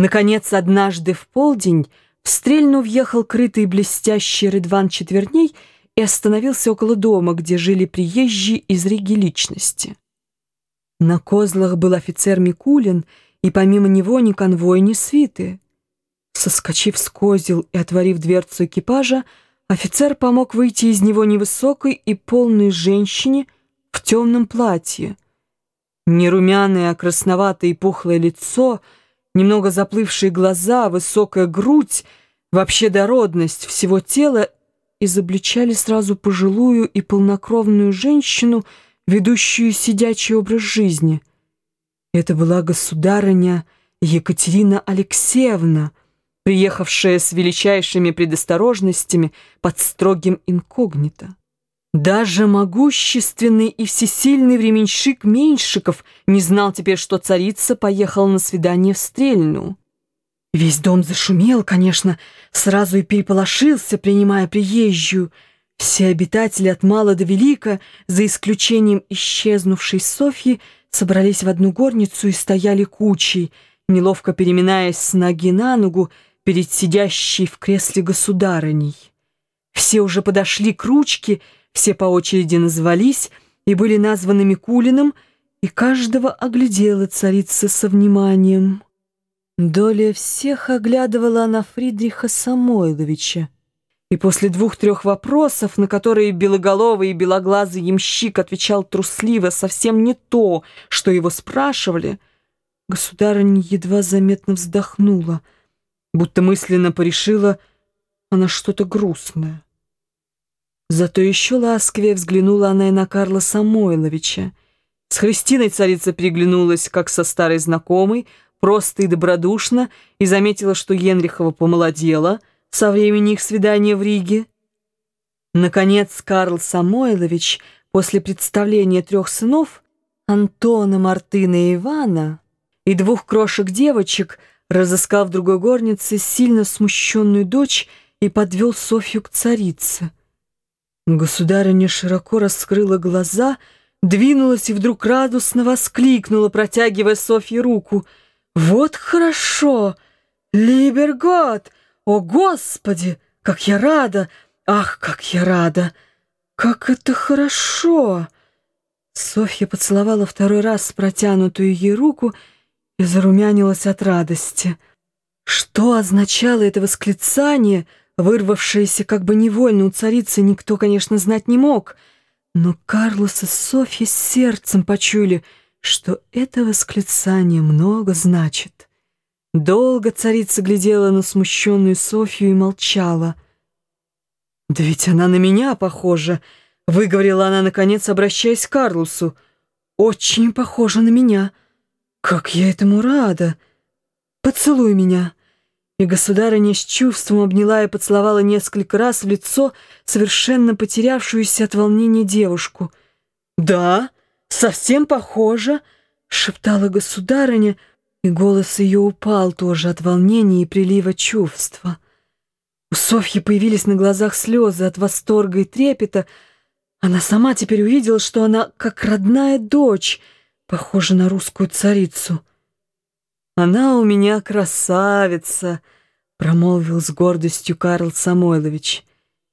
Наконец, однажды в полдень в Стрельну въехал крытый блестящий Рыдван Четверней и остановился около дома, где жили приезжие из Риги личности. На козлах был офицер Микулин, и помимо него ни конвой, ни свиты. Соскочив с козел и отворив дверцу экипажа, офицер помог выйти из него невысокой и полной женщине в темном платье. Нерумяное, а красноватое и пухлое лицо, немного заплывшие глаза, высокая грудь, вообще дородность всего тела изобличали сразу пожилую и полнокровную женщину, ведущую сидячий образ жизни. Это была государыня Екатерина Алексеевна, приехавшая с величайшими предосторожностями под строгим инкогнито. Даже могущественный и всесильный временщик Меньшиков не знал теперь, что царица поехала на свидание в Стрельну. Весь дом зашумел, конечно, сразу и переполошился, принимая приезжую. Все обитатели от мала до велика, за исключением исчезнувшей Софьи, собрались в одну горницу и стояли кучей, неловко переминаясь с ноги на ногу перед сидящей в кресле государыней. Все уже подошли к ручке, все по очереди назвались и были названы Микулиным, и каждого оглядела царица со вниманием. Доля всех оглядывала на Фридриха Самойловича. И после двух-трех вопросов, на которые белоголовый и белоглазый ямщик отвечал трусливо совсем не то, что его спрашивали, государыня едва заметно вздохнула, будто мысленно порешила она что-то грустное. Зато еще ласковее взглянула она и на Карла Самойловича. С Христиной царица переглянулась, как со старой знакомой, просто и добродушно, и заметила, что Генрихова помолодела со времени их свидания в Риге. Наконец, Карл Самойлович, после представления трех сынов, Антона, Мартына и Ивана, и двух крошек-девочек, разыскал в другой горнице сильно смущенную дочь и подвел Софью к царице. Государыня широко раскрыла глаза, двинулась и вдруг радостно воскликнула, протягивая Софье руку. «Вот хорошо! Либергот! О, Господи! Как я рада! Ах, как я рада! Как это хорошо!» Софья поцеловала второй раз протянутую ей руку и зарумянилась от радости. Что означало это восклицание — Вырвавшееся как бы невольно у царицы никто, конечно, знать не мог, но Карлос и Софья сердцем почули, что это восклицание много значит. Долго царица глядела на смущенную Софью и молчала. «Да ведь она на меня похожа», — выговорила она, наконец, обращаясь к Карлосу. «Очень похожа на меня. Как я этому рада! Поцелуй меня!» И государыня с чувством обняла и поцеловала несколько раз в лицо совершенно потерявшуюся от волнения девушку. «Да, совсем похоже», — шептала государыня, и голос ее упал тоже от волнения и прилива чувства. У Софьи появились на глазах слезы от восторга и трепета. Она сама теперь увидела, что она, как родная дочь, похожа на русскую царицу. «Она у меня красавица», — промолвил с гордостью Карл Самойлович.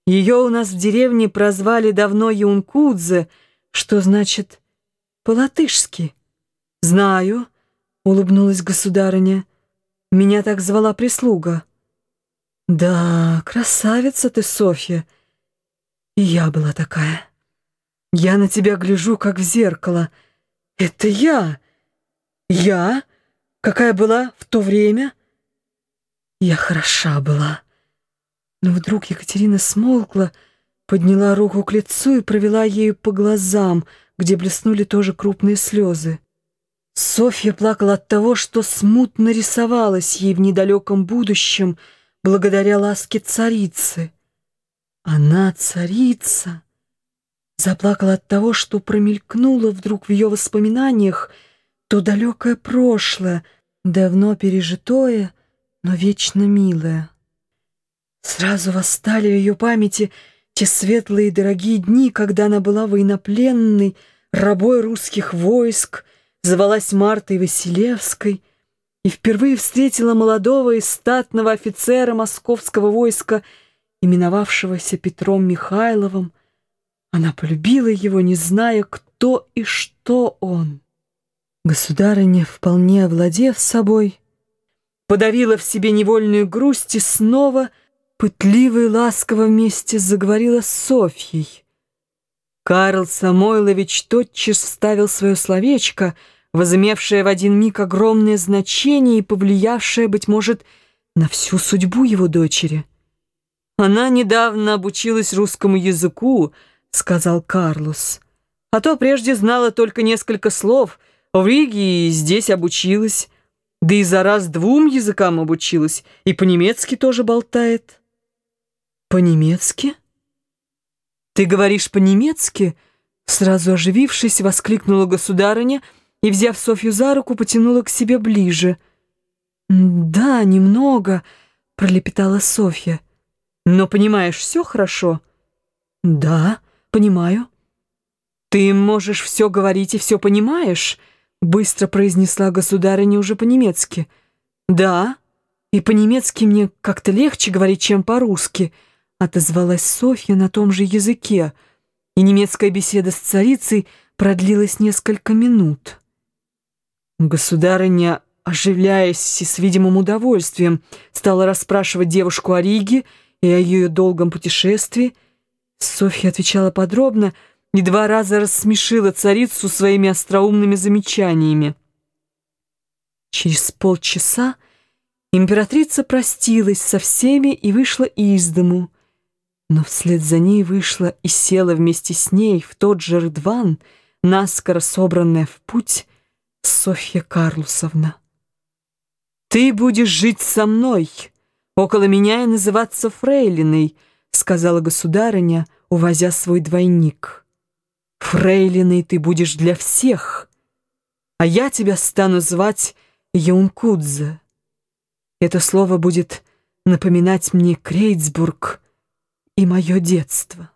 «Ее у нас в деревне прозвали давно Юнкудзе, что значит по-латышски». «Знаю», — улыбнулась государыня. «Меня так звала прислуга». «Да, красавица ты, Софья. И я была такая. Я на тебя гляжу, как в зеркало. Это я. Я?» Какая была в то время. Я хороша была. Но вдруг Екатерина смолкла, подняла руку к лицу и провела ею по глазам, где блеснули тоже крупные слезы. Софья плакала от того, что смутно рисовалась ей в недалеком будущем благодаря ласке царицы. Она царица. Заплакала от того, что промелькнуло вдруг в ее воспоминаниях то далекое прошлое, давно пережитое, но вечно милое. Сразу восстали в ее памяти те светлые и дорогие дни, когда она была военнопленной, рабой русских войск, звалась Мартой Василевской, и впервые встретила молодого и статного офицера московского войска, именовавшегося Петром Михайловым, она полюбила его, не зная, кто и что он. Государыня, вполне овладев собой, подавила в себе невольную грусть и снова, пытливо и ласково вместе заговорила с Софьей. Карл Самойлович тотчас вставил свое словечко, возымевшее в один миг огромное значение и повлиявшее, быть может, на всю судьбу его дочери. Она недавно обучилась русскому языку, —— сказал Карлос. «А то прежде знала только несколько слов. В Риге и здесь обучилась. Да и за раз двум языкам обучилась. И по-немецки тоже болтает». «По-немецки?» «Ты говоришь по-немецки?» Сразу оживившись, воскликнула государыня и, взяв Софью за руку, потянула к себе ближе. «Да, немного», — пролепетала Софья. «Но понимаешь все хорошо?» «Да», понимаю». «Ты можешь все говорить и все понимаешь?» Быстро произнесла государыня уже по-немецки. «Да, и по-немецки мне как-то легче говорить, чем по-русски», отозвалась Софья на том же языке, и немецкая беседа с царицей продлилась несколько минут. Государыня, оживляясь и с видимым удовольствием, стала расспрашивать девушку о Риге и о ее долгом путешествии, Софья отвечала подробно и два раза рассмешила царицу своими остроумными замечаниями. Через полчаса императрица простилась со всеми и вышла из дому, но вслед за ней вышла и села вместе с ней в тот же рыдван, наскоро собранная в путь, Софья Карлусовна. «Ты будешь жить со мной, около меня и называться фрейлиной», сказала государыня, увозя свой двойник. «Фрейлиной ты будешь для всех, а я тебя стану звать Юнкудзе. Это слово будет напоминать мне Крейцбург и мое детство».